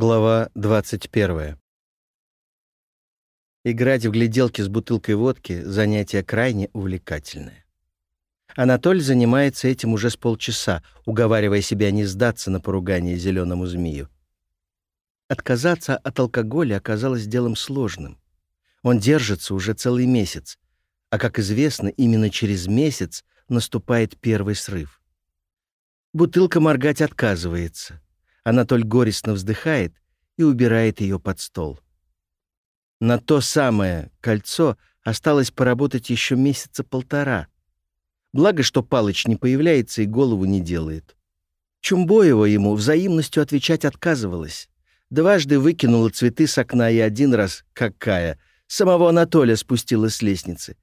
Глава 21. Играть в гляделки с бутылкой водки — занятие крайне увлекательное. Анатоль занимается этим уже с полчаса, уговаривая себя не сдаться на поругание зеленому змею. Отказаться от алкоголя оказалось делом сложным. Он держится уже целый месяц, а, как известно, именно через месяц наступает первый срыв. Бутылка моргать отказывается — Анатоль горестно вздыхает и убирает ее под стол. На то самое кольцо осталось поработать еще месяца полтора. Благо, что Палыч не появляется и голову не делает. Чумбоева ему взаимностью отвечать отказывалась. Дважды выкинула цветы с окна и один раз, какая, самого Анатолия спустила с лестницы.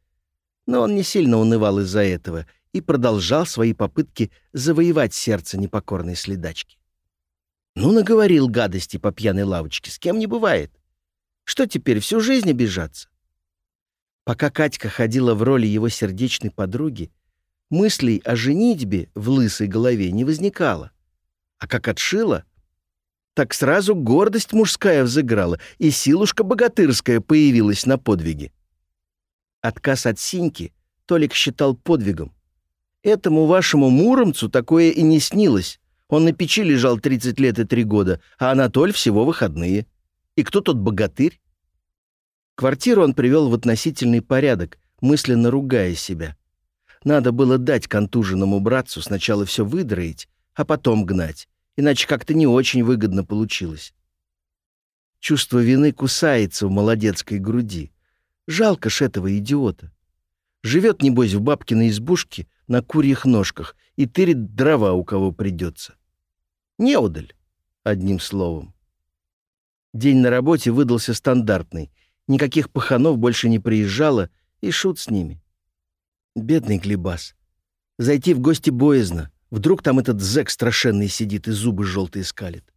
Но он не сильно унывал из-за этого и продолжал свои попытки завоевать сердце непокорной следачки. Ну, наговорил гадости по пьяной лавочке, с кем не бывает. Что теперь, всю жизнь обижаться? Пока Катька ходила в роли его сердечной подруги, мыслей о женитьбе в лысой голове не возникало. А как отшила, так сразу гордость мужская взыграла, и силушка богатырская появилась на подвиге. Отказ от Синьки Толик считал подвигом. Этому вашему муромцу такое и не снилось. Он на печи лежал 30 лет и 3 года, а Анатоль всего выходные. И кто тот богатырь? Квартиру он привел в относительный порядок, мысленно ругая себя. Надо было дать контуженному братцу сначала все выдроить, а потом гнать, иначе как-то не очень выгодно получилось. Чувство вины кусается в молодецкой груди. Жалко ж этого идиота. Живет, небось, в бабкиной избушке на курьих ножках и тырит дрова, у кого придется. Неудаль, одним словом. День на работе выдался стандартный. Никаких паханов больше не приезжало, и шут с ними. Бедный Глебас. Зайти в гости боязно. Вдруг там этот зэк страшенный сидит и зубы желтые скалит.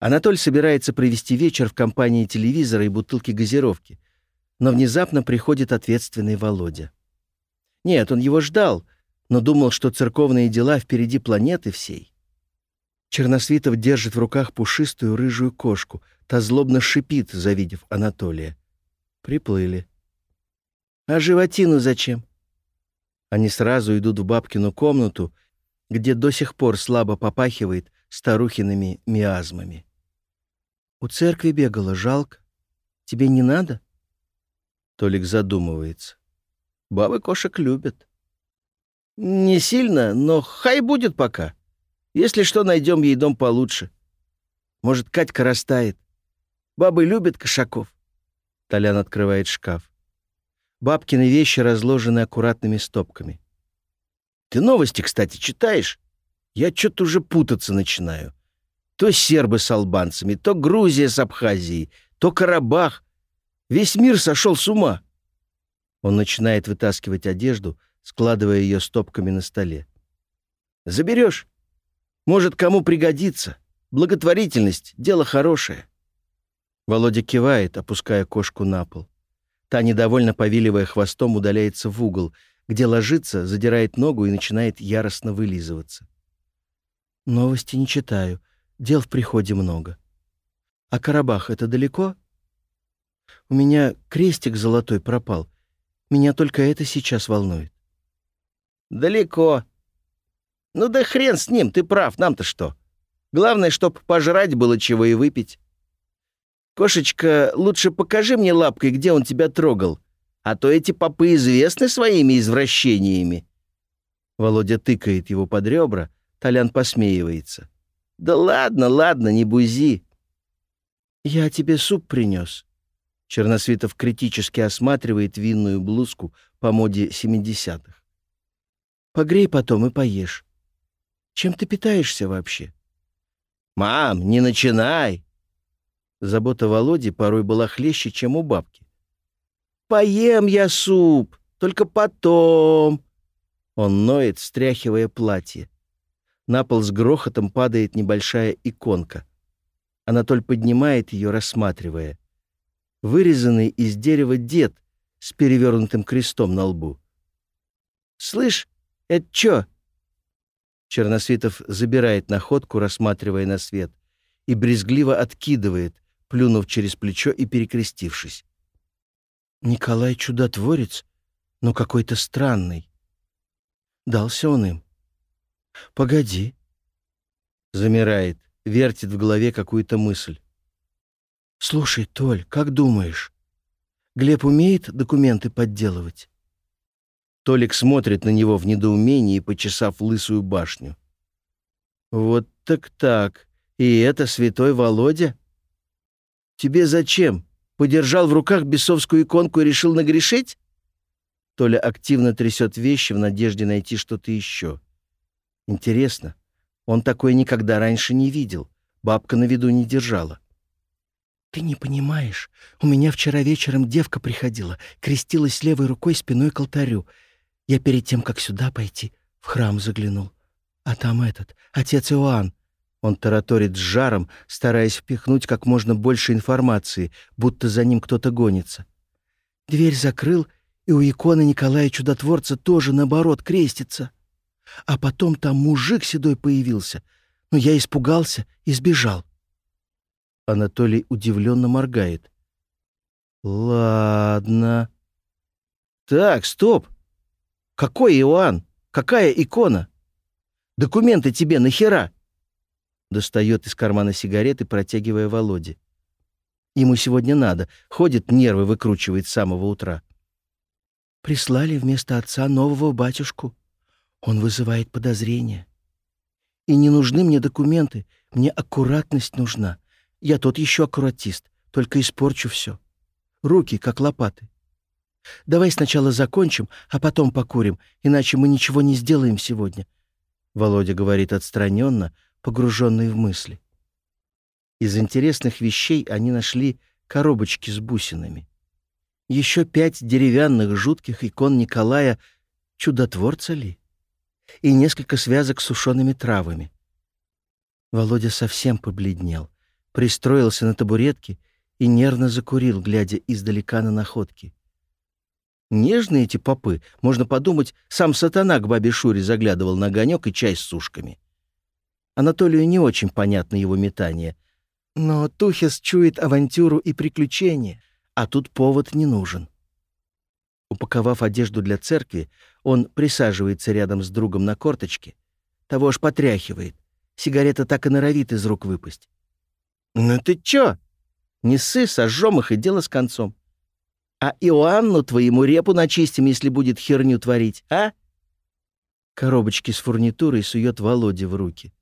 Анатоль собирается провести вечер в компании телевизора и бутылки газировки. Но внезапно приходит ответственный Володя. Нет, он его ждал, но думал, что церковные дела впереди планеты всей. Черносвитов держит в руках пушистую рыжую кошку. Та злобно шипит, завидев Анатолия. Приплыли. «А животину зачем?» Они сразу идут в бабкину комнату, где до сих пор слабо попахивает старухиными миазмами. «У церкви бегала, жалко. Тебе не надо?» Толик задумывается. Бабы кошек любят. Не сильно, но хай будет пока. Если что, найдем ей дом получше. Может, Катька растает. Бабы любят кошаков. Толян открывает шкаф. Бабкины вещи разложены аккуратными стопками. Ты новости, кстати, читаешь? Я что-то уже путаться начинаю. То сербы с албанцами, то Грузия с Абхазией, то Карабах. Весь мир сошел с ума. Он начинает вытаскивать одежду, складывая ее стопками на столе. «Заберешь? Может, кому пригодится. Благотворительность — дело хорошее». Володя кивает, опуская кошку на пол. Та, недовольно повиливая хвостом, удаляется в угол, где ложится, задирает ногу и начинает яростно вылизываться. «Новости не читаю. Дел в приходе много. А Карабах — это далеко?» «У меня крестик золотой пропал. Меня только это сейчас волнует. Далеко. Ну да хрен с ним, ты прав, нам-то что? Главное, чтоб пожрать было чего и выпить. Кошечка, лучше покажи мне лапкой, где он тебя трогал, а то эти попы известны своими извращениями. Володя тыкает его под ребра, Толян посмеивается. «Да ладно, ладно, не бузи». «Я тебе суп принес», Черносвитов критически осматривает винную блузку по моде 70-х. «Погрей потом и поешь. Чем ты питаешься вообще?» «Мам, не начинай!» Забота Володи порой была хлеще, чем у бабки. «Поем я суп, только потом!» Он ноет, встряхивая платье. На пол с грохотом падает небольшая иконка. Анатоль поднимает ее, рассматривая вырезанный из дерева дед с перевернутым крестом на лбу. «Слышь, это чё?» Черносвитов забирает находку, рассматривая на свет, и брезгливо откидывает, плюнув через плечо и перекрестившись. Николай чудотворец, но какой-то странный. Дался он им. Погоди. Замирает, вертит в голове какую-то мысль. Слушай, Толь, как думаешь, Глеб умеет документы подделывать? Толик смотрит на него в недоумении, почесав лысую башню. Вот так-так. И это святой Володя? Тебе зачем? Подержал в руках бесовскую иконку и решил нагрешить? Толя активно трясет вещи в надежде найти что-то еще. Интересно, он такое никогда раньше не видел. Бабка на виду не держала. «Ты не понимаешь. У меня вчера вечером девка приходила, крестилась левой рукой спиной к алтарю. Я перед тем, как сюда пойти, в храм заглянул. А там этот, отец Иоанн. Он тараторит с жаром, стараясь впихнуть как можно больше информации, будто за ним кто-то гонится. Дверь закрыл и у иконы Николая Чудотворца тоже, наоборот, крестится. А потом там мужик седой появился, но я испугался и сбежал. Анатолий удивленно моргает. «Ладно». «Так, стоп! Какой Иоанн? Какая икона? Документы тебе нахера?» Достает из кармана сигареты, протягивая Володе. Ему сегодня надо. Ходит, нервы выкручивает с самого утра. Прислали вместо отца нового батюшку. Он вызывает подозрения. И не нужны мне документы, мне аккуратность нужна. Я тот еще аккуратист, только испорчу все. Руки, как лопаты. Давай сначала закончим, а потом покурим, иначе мы ничего не сделаем сегодня. Володя говорит отстраненно, погруженный в мысли. Из интересных вещей они нашли коробочки с бусинами еще пять деревянных жутких икон Николая чудотворца ли? И несколько связок с сушеными травами. Володя совсем побледнел, пристроился на табуретке и нервно закурил, глядя издалека на находки. Нежные эти попы, можно подумать, сам сатана к бабе Шуре заглядывал на огонек и чай с сушками. Анатолию не очень понятно его метание, но Тухис чует авантюру и приключения — а тут повод не нужен. Упаковав одежду для церкви, он присаживается рядом с другом на корточке. Того аж потряхивает. Сигарета так и норовит из рук выпасть. «Ну ты чё? Не ссы, сожжем их и дело с концом. А Иоанну твоему репу начистим, если будет херню творить, а?» Коробочки с фурнитурой сует Володе в руки.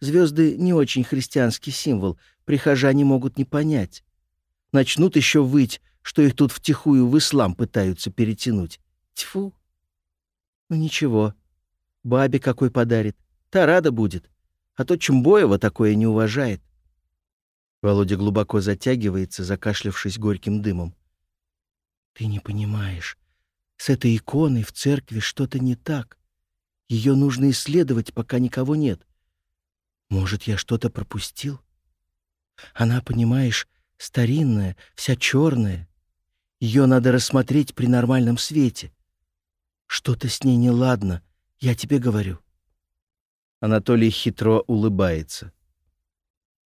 Звезды не очень христианский символ, прихожане могут не понять. Начнут еще выть, что их тут втихую в ислам пытаются перетянуть. Тьфу. Ну ничего, бабе какой подарит. Та рада будет. А то Чумбоева такое не уважает. Володя глубоко затягивается, закашлявшись горьким дымом. Ты не понимаешь. С этой иконой в церкви что-то не так. Ее нужно исследовать, пока никого нет. Может, я что-то пропустил? Она, понимаешь, старинная, вся черная. Ее надо рассмотреть при нормальном свете. Что-то с ней неладно, я тебе говорю. Анатолий хитро улыбается.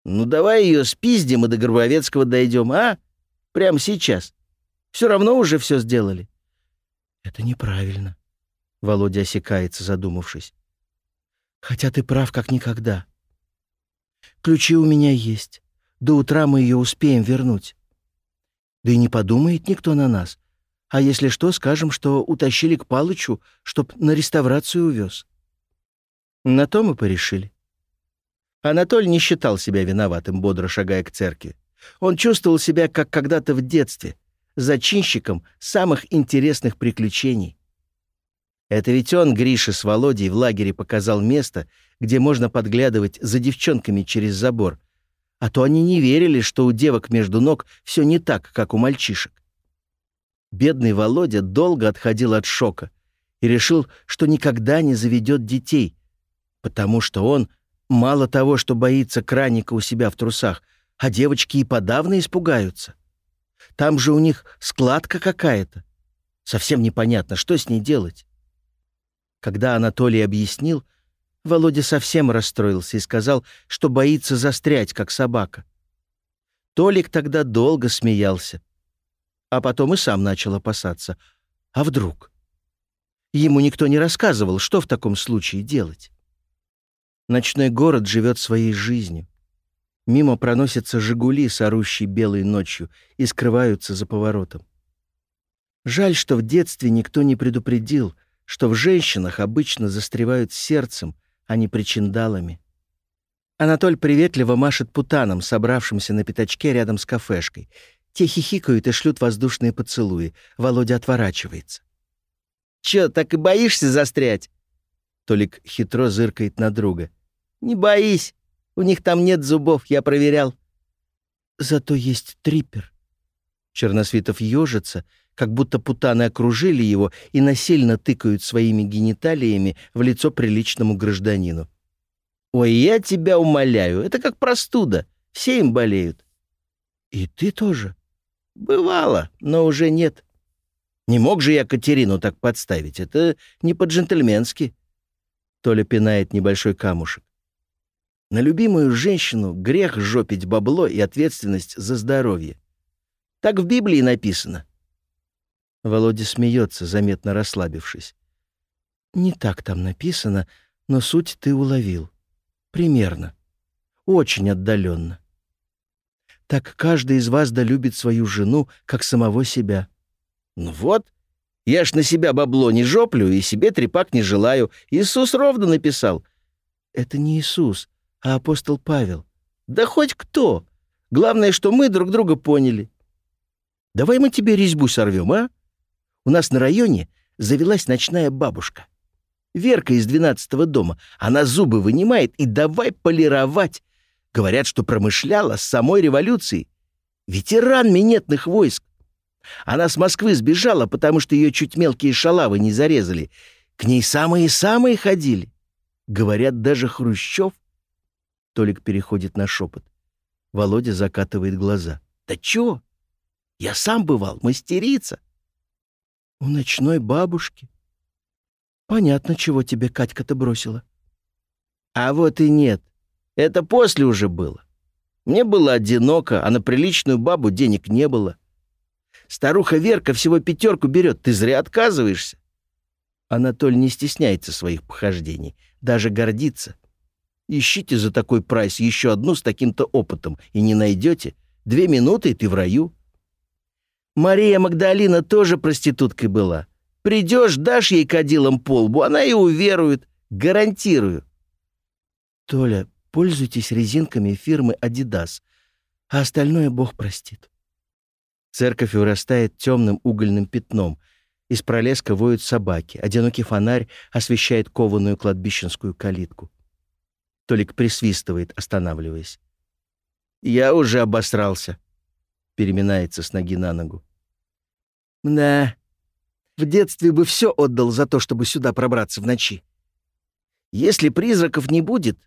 «Ну давай ее спиздим и до Горбовецкого дойдем, а? Прямо сейчас. Все равно уже все сделали». «Это неправильно», — Володя осекается, задумавшись. «Хотя ты прав как никогда. Ключи у меня есть. До утра мы ее успеем вернуть. Да и не подумает никто на нас. А если что, скажем, что утащили к Палычу, чтоб на реставрацию увез. На то мы порешили. Анатоль не считал себя виноватым, бодро шагая к церкви. Он чувствовал себя, как когда-то в детстве, зачинщиком самых интересных приключений. Это ведь он, Гриша, с Володей в лагере показал место, где можно подглядывать за девчонками через забор, а то они не верили, что у девок между ног все не так, как у мальчишек. Бедный Володя долго отходил от шока и решил, что никогда не заведет детей, потому что он мало того, что боится краника у себя в трусах, а девочки и подавно испугаются. Там же у них складка какая-то. Совсем непонятно, что с ней делать. Когда Анатолий объяснил, Володя совсем расстроился и сказал, что боится застрять, как собака. Толик тогда долго смеялся, а потом и сам начал опасаться. А вдруг? Ему никто не рассказывал, что в таком случае делать. Ночной город живет своей жизнью. Мимо проносятся «Жигули», с орущей белой ночью, и скрываются за поворотом. Жаль, что в детстве никто не предупредил, что в женщинах обычно застревают сердцем, а не причиндалами. Анатоль приветливо машет путаном, собравшимся на пятачке рядом с кафешкой. Те хихикают и шлют воздушные поцелуи. Володя отворачивается. «Чё, так и боишься застрять?» Толик хитро зыркает на друга. «Не боись. У них там нет зубов, я проверял». «Зато есть трипер». Черносвитов ежится, как будто путаны окружили его и насильно тыкают своими гениталиями в лицо приличному гражданину. «Ой, я тебя умоляю, это как простуда, все им болеют». «И ты тоже?» «Бывало, но уже нет. Не мог же я Катерину так подставить, это не по-джентльменски». Толя пинает небольшой камушек. На любимую женщину грех жопить бабло и ответственность за здоровье. Так в Библии написано. Володя смеется, заметно расслабившись. Не так там написано, но суть ты уловил. Примерно. Очень отдаленно. Так каждый из вас долюбит свою жену, как самого себя. Ну вот, я ж на себя бабло не жоплю и себе трепак не желаю. Иисус ровно написал. Это не Иисус, а апостол Павел. Да хоть кто. Главное, что мы друг друга поняли. Давай мы тебе резьбу сорвем, а? У нас на районе завелась ночная бабушка. Верка из двенадцатого дома. Она зубы вынимает и давай полировать. Говорят, что промышляла с самой революцией. Ветеран минетных войск. Она с Москвы сбежала, потому что ее чуть мелкие шалавы не зарезали. К ней самые-самые ходили. Говорят, даже Хрущев Толик переходит на шепот. Володя закатывает глаза. «Да чё? Я сам бывал, мастерица». «У ночной бабушки?» «Понятно, чего тебе Катька-то бросила». «А вот и нет. Это после уже было. Мне было одиноко, а на приличную бабу денег не было. Старуха Верка всего пятерку берет, ты зря отказываешься». Анатоль не стесняется своих похождений, даже гордится. Ищите за такой прайс еще одну с таким-то опытом, и не найдете. Две минуты, и ты в раю. Мария Магдалина тоже проституткой была. Придешь, дашь ей кадилом полбу, она и уверует. Гарантирую. Толя, пользуйтесь резинками фирмы «Адидас», а остальное Бог простит. Церковь вырастает темным угольным пятном. Из пролеска воют собаки. Одинокий фонарь освещает кованую кладбищенскую калитку. Толик присвистывает, останавливаясь. «Я уже обосрался», — переминается с ноги на ногу. «Да, в детстве бы все отдал за то, чтобы сюда пробраться в ночи. Если призраков не будет,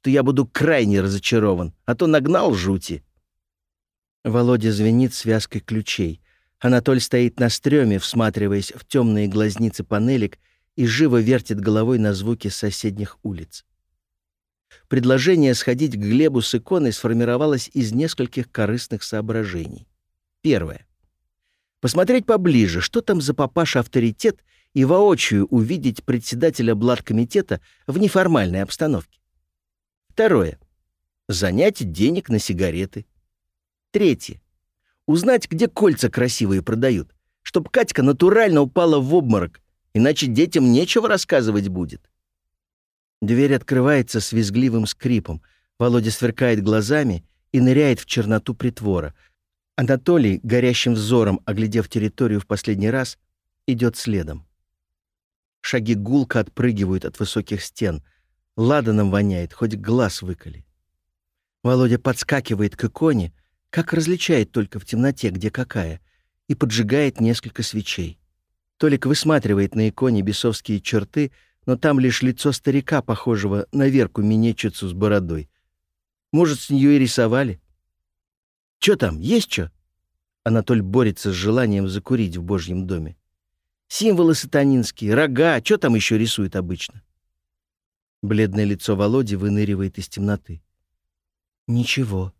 то я буду крайне разочарован, а то нагнал жути». Володя звенит связкой ключей. Анатоль стоит на стреме, всматриваясь в темные глазницы панелек и живо вертит головой на звуки соседних улиц. Предложение сходить к Глебу с иконой сформировалось из нескольких корыстных соображений. Первое. Посмотреть поближе, что там за папаша-авторитет, и воочию увидеть председателя блаткомитета в неформальной обстановке. Второе. Занять денег на сигареты. Третье. Узнать, где кольца красивые продают, чтоб Катька натурально упала в обморок, иначе детям нечего рассказывать будет. Дверь открывается с визгливым скрипом. Володя сверкает глазами и ныряет в черноту притвора. Анатолий, горящим взором, оглядев территорию в последний раз, идет следом. Шаги гулко отпрыгивают от высоких стен. Ладаном воняет, хоть глаз выколи. Володя подскакивает к иконе, как различает только в темноте, где какая, и поджигает несколько свечей. Толик высматривает на иконе бесовские черты, но там лишь лицо старика, похожего на Верку Минечицу с бородой. Может, с нее и рисовали? Чё там, есть чё? Анатоль борется с желанием закурить в Божьем доме. Символы сатанинские, рога, чё там еще рисуют обычно? Бледное лицо Володи выныривает из темноты. «Ничего.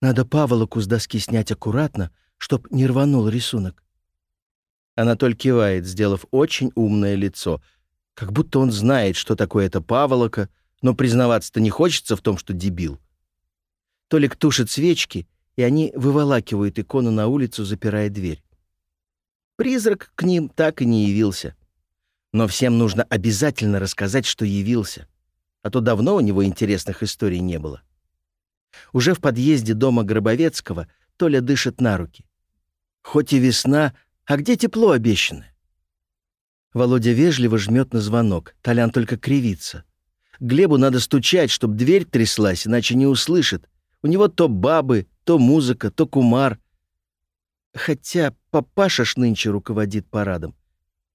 Надо паволоку с доски снять аккуратно, чтоб не рванул рисунок». Анатоль кивает, сделав очень умное лицо, как будто он знает, что такое эта паволока, но признаваться-то не хочется в том, что дебил. Толик тушит свечки, и они выволакивают икону на улицу, запирая дверь. Призрак к ним так и не явился. Но всем нужно обязательно рассказать, что явился. А то давно у него интересных историй не было. Уже в подъезде дома Гробовецкого Толя дышит на руки. Хоть и весна, а где тепло обещанное? Володя вежливо жмет на звонок. Толян только кривится. Глебу надо стучать, чтобы дверь тряслась, иначе не услышит. У него то бабы, то музыка, то кумар. Хотя папаша ж нынче руководит парадом.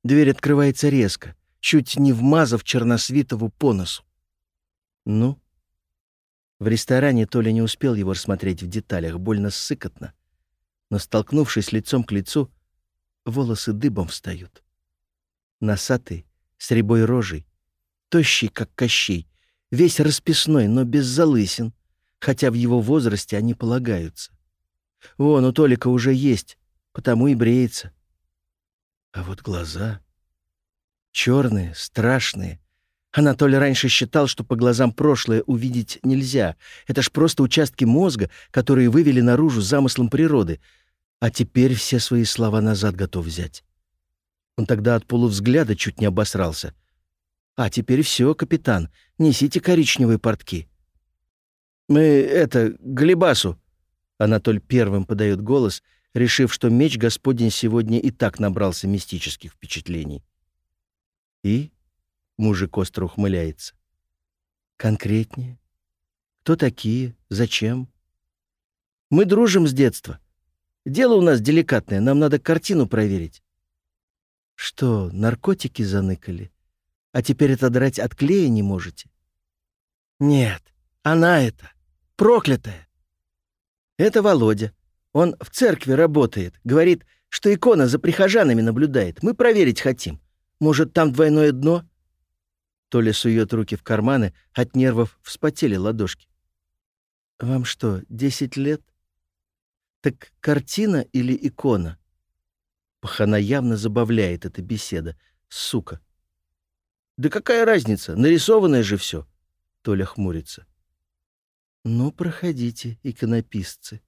Дверь открывается резко, чуть не вмазав Черносвитову по носу. Ну? В ресторане Толя не успел его рассмотреть в деталях, больно сыкотно. Но, столкнувшись лицом к лицу, волосы дыбом встают. Носатый, с рябой рожей, тощий, как Кощей, весь расписной, но без залысин, хотя в его возрасте они полагаются. Вон, у Толика уже есть, потому и бреется. А вот глаза... Черные, страшные. Анатолий раньше считал, что по глазам прошлое увидеть нельзя. Это ж просто участки мозга, которые вывели наружу замыслом природы. А теперь все свои слова назад готов взять. Он тогда от полувзгляда чуть не обосрался. А теперь все, капитан, несите коричневые портки. Мы, это, Глебасу. Анатоль первым подает голос — решив, что меч Господень сегодня и так набрался мистических впечатлений. И мужик остро ухмыляется. Конкретнее? Кто такие? Зачем? Мы дружим с детства. Дело у нас деликатное, нам надо картину проверить. Что, наркотики заныкали? А теперь это драть от клея не можете? Нет, она это, проклятая. Это Володя. Он в церкви работает. Говорит, что икона за прихожанами наблюдает. Мы проверить хотим. Может, там двойное дно?» Толя сует руки в карманы, от нервов вспотели ладошки. «Вам что, десять лет?» «Так картина или икона?» Пахана явно забавляет эта беседа. Сука. «Да какая разница? Нарисованное же все. Толя хмурится. «Ну, проходите, иконописцы»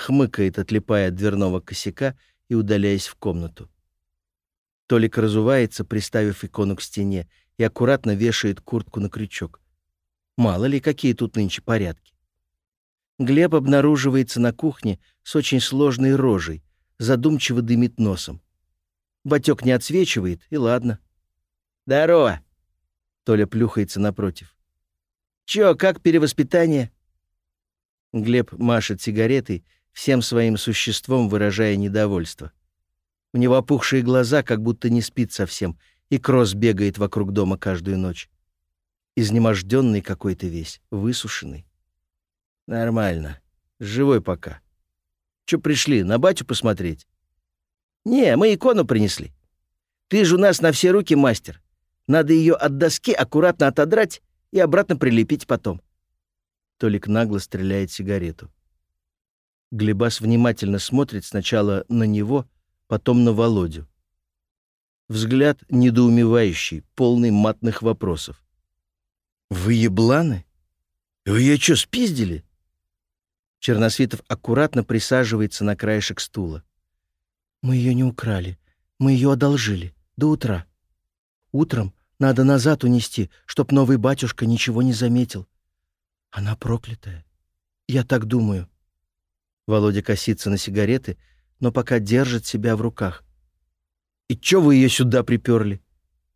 хмыкает, отлипая от дверного косяка и удаляясь в комнату. Толик разувается, приставив икону к стене, и аккуратно вешает куртку на крючок. Мало ли, какие тут нынче порядки. Глеб обнаруживается на кухне с очень сложной рожей, задумчиво дымит носом. Батек не отсвечивает, и ладно. «Здорово!» Толя плюхается напротив. «Чё, как перевоспитание?» Глеб машет сигаретой всем своим существом выражая недовольство. У него опухшие глаза, как будто не спит совсем, и Кросс бегает вокруг дома каждую ночь. Изнеможденный какой-то весь, высушенный. Нормально. Живой пока. Чё пришли, на батю посмотреть? Не, мы икону принесли. Ты же у нас на все руки мастер. Надо ее от доски аккуратно отодрать и обратно прилепить потом. Толик нагло стреляет сигарету. Глебас внимательно смотрит сначала на него, потом на Володю. Взгляд недоумевающий, полный матных вопросов. «Вы ебланы? Вы ее что, спиздили?» Черносвитов аккуратно присаживается на краешек стула. «Мы ее не украли. Мы ее одолжили. До утра. Утром надо назад унести, чтоб новый батюшка ничего не заметил. Она проклятая. Я так думаю. Володя косится на сигареты, но пока держит себя в руках. «И чё вы ее сюда приперли?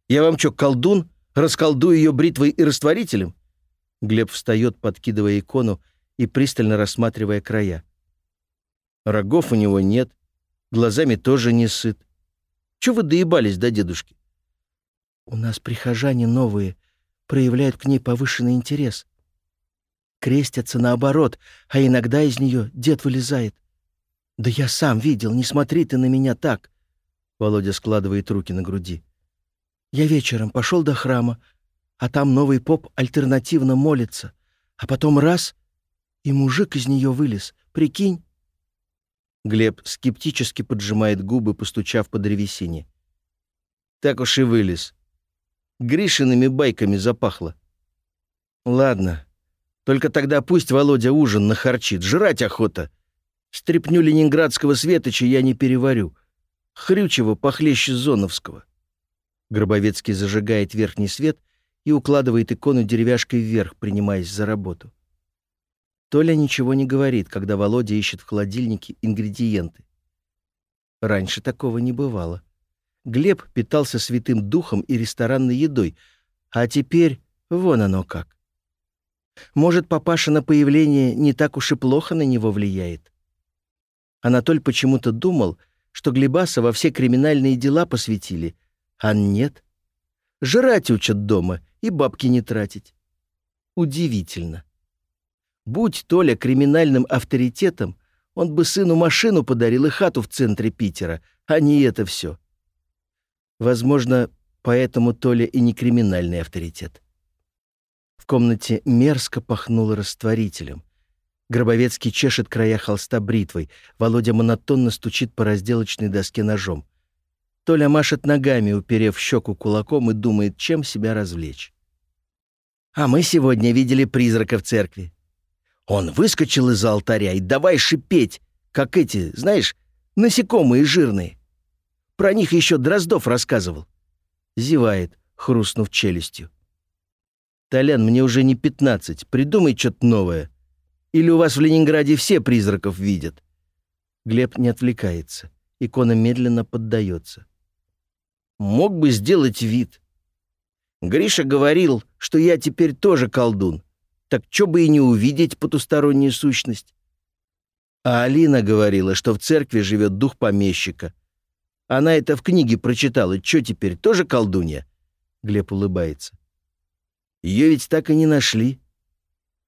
Я вам чё, колдун? Расколдую ее бритвой и растворителем?» Глеб встает, подкидывая икону и пристально рассматривая края. Рогов у него нет, глазами тоже не сыт. Чё вы доебались до дедушки? У нас прихожане новые, проявляют к ней повышенный интерес крестятся наоборот, а иногда из нее дед вылезает. Да я сам видел, не смотри ты на меня так. Володя складывает руки на груди. Я вечером пошел до храма, а там новый поп альтернативно молится. А потом раз — и мужик из нее вылез. Прикинь?» Глеб скептически поджимает губы, постучав по древесине. «Так уж и вылез. Гришиными байками запахло. Ладно, только тогда пусть Володя ужин нахарчит, жрать охота. Стрепню ленинградского светоча я не переварю. Хрючево похлеще Зоновского». Гробовецкий зажигает верхний свет и укладывает икону деревяшкой вверх, принимаясь за работу. Толя ничего не говорит, когда Володя ищет в холодильнике ингредиенты. Раньше такого не бывало. Глеб питался святым духом и ресторанной едой, а теперь вон оно как. Может, папашина появление не так уж и плохо на него влияет? Анатоль почему-то думал, что Глебаса во все криминальные дела посвятили, а нет. Жрать учат дома и бабки не тратить. Удивительно. Будь Толя криминальным авторитетом, он бы сыну машину подарил и хату в центре Питера, а не это все. Возможно, поэтому Толя и не криминальный авторитет. В комнате мерзко пахнуло растворителем. Гробовецкий чешет края холста бритвой. Володя монотонно стучит по разделочной доске ножом. Толя машет ногами, уперев щеку кулаком и думает, чем себя развлечь. «А мы сегодня видели призрака в церкви. Он выскочил из алтаря и давай шипеть, как эти, знаешь, насекомые жирные. Про них еще Дроздов рассказывал». Зевает, хрустнув челюстью. «Толян, мне уже не пятнадцать, придумай что-то новое. Или у вас в Ленинграде все призраков видят?» Глеб не отвлекается. Икона медленно поддается мог бы сделать вид. Гриша говорил, что я теперь тоже колдун. Так чё бы и не увидеть потустороннюю сущность? А Алина говорила, что в церкви живет дух помещика. Она это в книге прочитала. Чё теперь, тоже колдунья? Глеб улыбается. Ее ведь так и не нашли.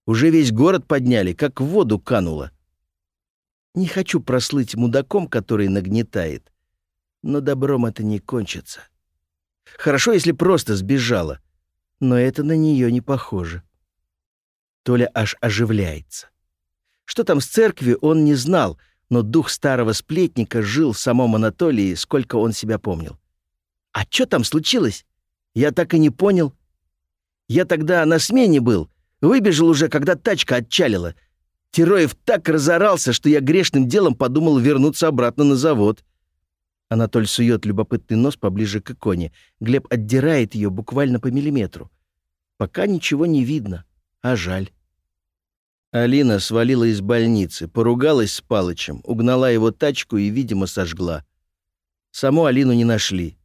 Уже весь город подняли, как в воду кануло. Не хочу прослыть мудаком, который нагнетает но добром это не кончится. Хорошо, если просто сбежала, но это на нее не похоже. Толя аж оживляется. Что там с церкви, он не знал, но дух старого сплетника жил в самом Анатолии, сколько он себя помнил. А что там случилось? Я так и не понял. Я тогда на смене был, выбежал уже, когда тачка отчалила. Тероев так разорался, что я грешным делом подумал вернуться обратно на завод. Анатоль сует любопытный нос поближе к иконе. Глеб отдирает ее буквально по миллиметру. Пока ничего не видно, а жаль. Алина свалила из больницы, поругалась с Палычем, угнала его тачку и, видимо, сожгла. Саму Алину не нашли.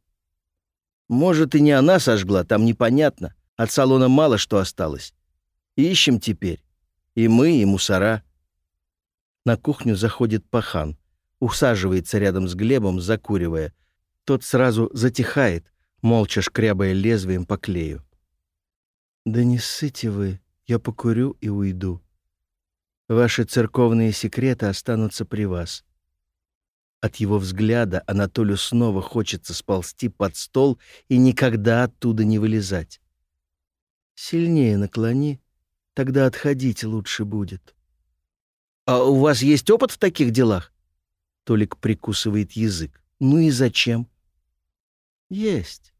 Может, и не она сожгла, там непонятно. От салона мало что осталось. Ищем теперь. И мы, и мусора. На кухню заходит пахан усаживается рядом с Глебом, закуривая. Тот сразу затихает, молча шкрябая лезвием по клею. «Да не ссыте вы, я покурю и уйду. Ваши церковные секреты останутся при вас». От его взгляда Анатолию снова хочется сползти под стол и никогда оттуда не вылезать. «Сильнее наклони, тогда отходить лучше будет». «А у вас есть опыт в таких делах?» Толик прикусывает язык. Ну и зачем? Есть.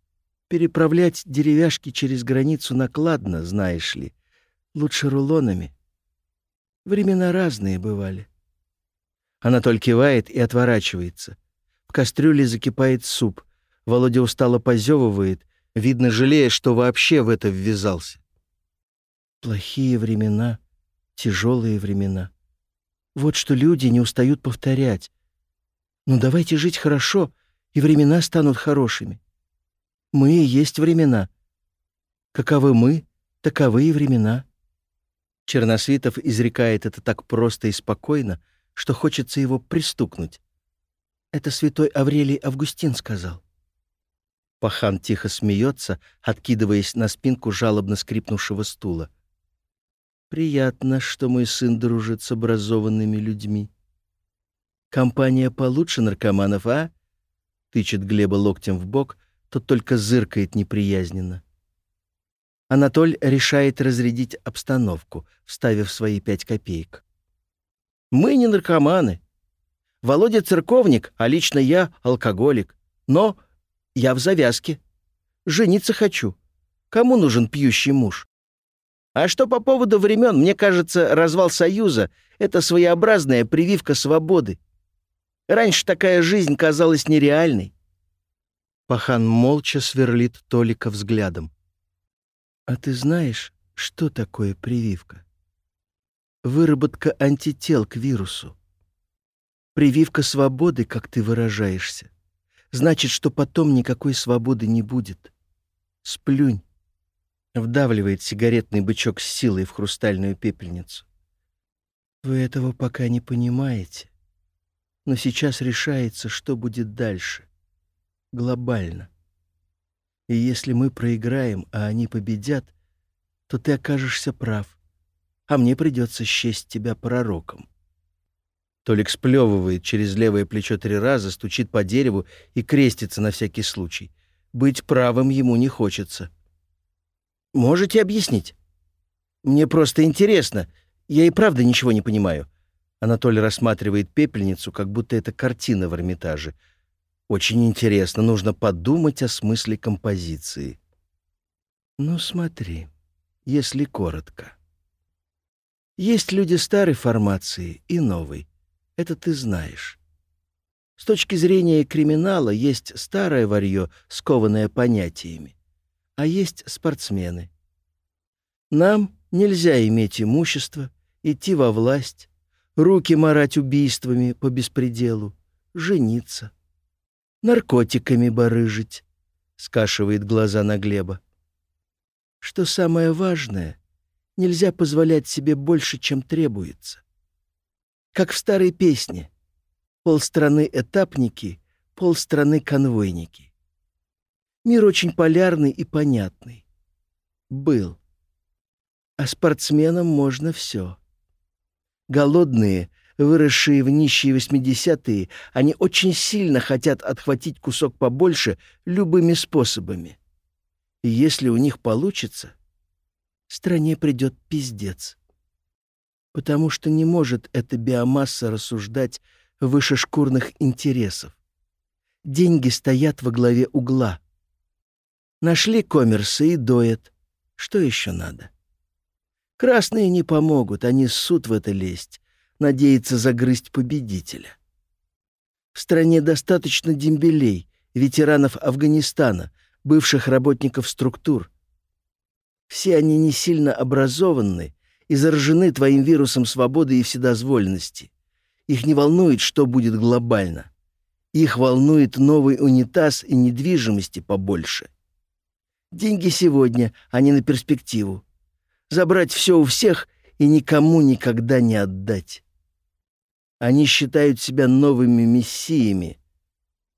Переправлять деревяшки через границу накладно, знаешь ли. Лучше рулонами. Времена разные бывали. Анатоль кивает и отворачивается. В кастрюле закипает суп. Володя устало позевывает, видно, жалея, что вообще в это ввязался. Плохие времена, тяжелые времена. Вот что люди не устают повторять. Ну давайте жить хорошо, и времена станут хорошими. Мы и есть времена. Каковы мы, таковы и времена. Черносвитов изрекает это так просто и спокойно, что хочется его пристукнуть. Это святой Аврелий Августин сказал. Пахан тихо смеется, откидываясь на спинку жалобно скрипнувшего стула. «Приятно, что мой сын дружит с образованными людьми. Компания получше наркоманов, а?» Тычет Глеба локтем в бок, тот только зыркает неприязненно. Анатоль решает разрядить обстановку, вставив свои пять копеек. «Мы не наркоманы. Володя церковник, а лично я алкоголик. Но я в завязке. Жениться хочу. Кому нужен пьющий муж? А что по поводу времен, мне кажется, развал Союза — это своеобразная прививка свободы. Раньше такая жизнь казалась нереальной. Пахан молча сверлит Толика взглядом. «А ты знаешь, что такое прививка?» «Выработка антител к вирусу. Прививка свободы, как ты выражаешься, значит, что потом никакой свободы не будет. Сплюнь. Вдавливает сигаретный бычок с силой в хрустальную пепельницу. Вы этого пока не понимаете. Но сейчас решается, что будет дальше. Глобально. И если мы проиграем, а они победят, то ты окажешься прав, а мне придется счесть тебя пророком. Толик сплевывает через левое плечо три раза, стучит по дереву и крестится на всякий случай. Быть правым ему не хочется. Можете объяснить? Мне просто интересно. Я и правда ничего не понимаю. Анатолий рассматривает пепельницу, как будто это картина в Эрмитаже. Очень интересно, нужно подумать о смысле композиции. Ну, смотри, если коротко. Есть люди старой формации и новой. Это ты знаешь. С точки зрения криминала есть старое варье, скованное понятиями а есть спортсмены. Нам нельзя иметь имущество, идти во власть, руки марать убийствами по беспределу, жениться, наркотиками барыжить, скашивает глаза на Глеба. Что самое важное, нельзя позволять себе больше, чем требуется. Как в старой песне «Полстраны этапники, полстраны конвойники». Мир очень полярный и понятный. Был. А спортсменам можно все. Голодные, выросшие в нищие восьмидесятые, они очень сильно хотят отхватить кусок побольше любыми способами. И если у них получится, стране придет пиздец. Потому что не может эта биомасса рассуждать выше шкурных интересов. Деньги стоят во главе угла. Нашли коммерсы и доят. Что еще надо? Красные не помогут, они ссут в это лезть, надеются загрызть победителя. В стране достаточно дембелей, ветеранов Афганистана, бывших работников структур. Все они не сильно образованы и заражены твоим вирусом свободы и вседозволенности. Их не волнует, что будет глобально. Их волнует новый унитаз и недвижимости побольше. Деньги сегодня, а не на перспективу. Забрать все у всех и никому никогда не отдать. Они считают себя новыми мессиями,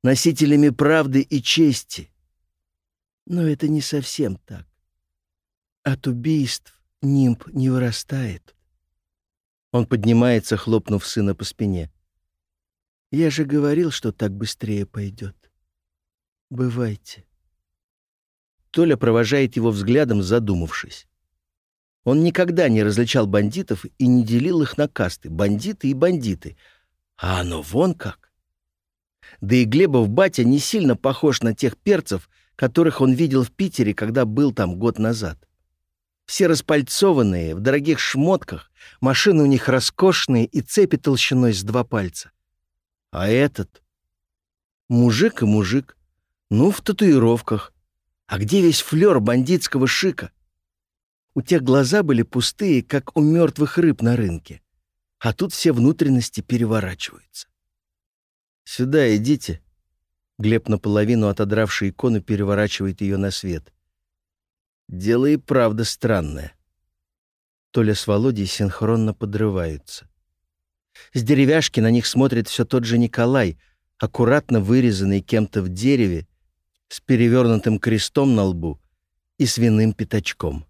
носителями правды и чести. Но это не совсем так. От убийств нимб не вырастает. Он поднимается, хлопнув сына по спине. Я же говорил, что так быстрее пойдет. Бывайте. Толя провожает его взглядом, задумавшись. Он никогда не различал бандитов и не делил их на касты, бандиты и бандиты. А оно вон как. Да и Глебов батя не сильно похож на тех перцев, которых он видел в Питере, когда был там год назад. Все распальцованные, в дорогих шмотках, машины у них роскошные и цепи толщиной с два пальца. А этот? Мужик и мужик. Ну, в татуировках, а где весь флёр бандитского шика? У тех глаза были пустые, как у мертвых рыб на рынке. А тут все внутренности переворачиваются. «Сюда идите». Глеб наполовину отодравший икону переворачивает ее на свет. Дело и правда странное. Толя с Володей синхронно подрываются. С деревяшки на них смотрит все тот же Николай, аккуратно вырезанный кем-то в дереве с перевернутым крестом на лбу и свиным пятачком.